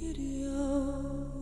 그려.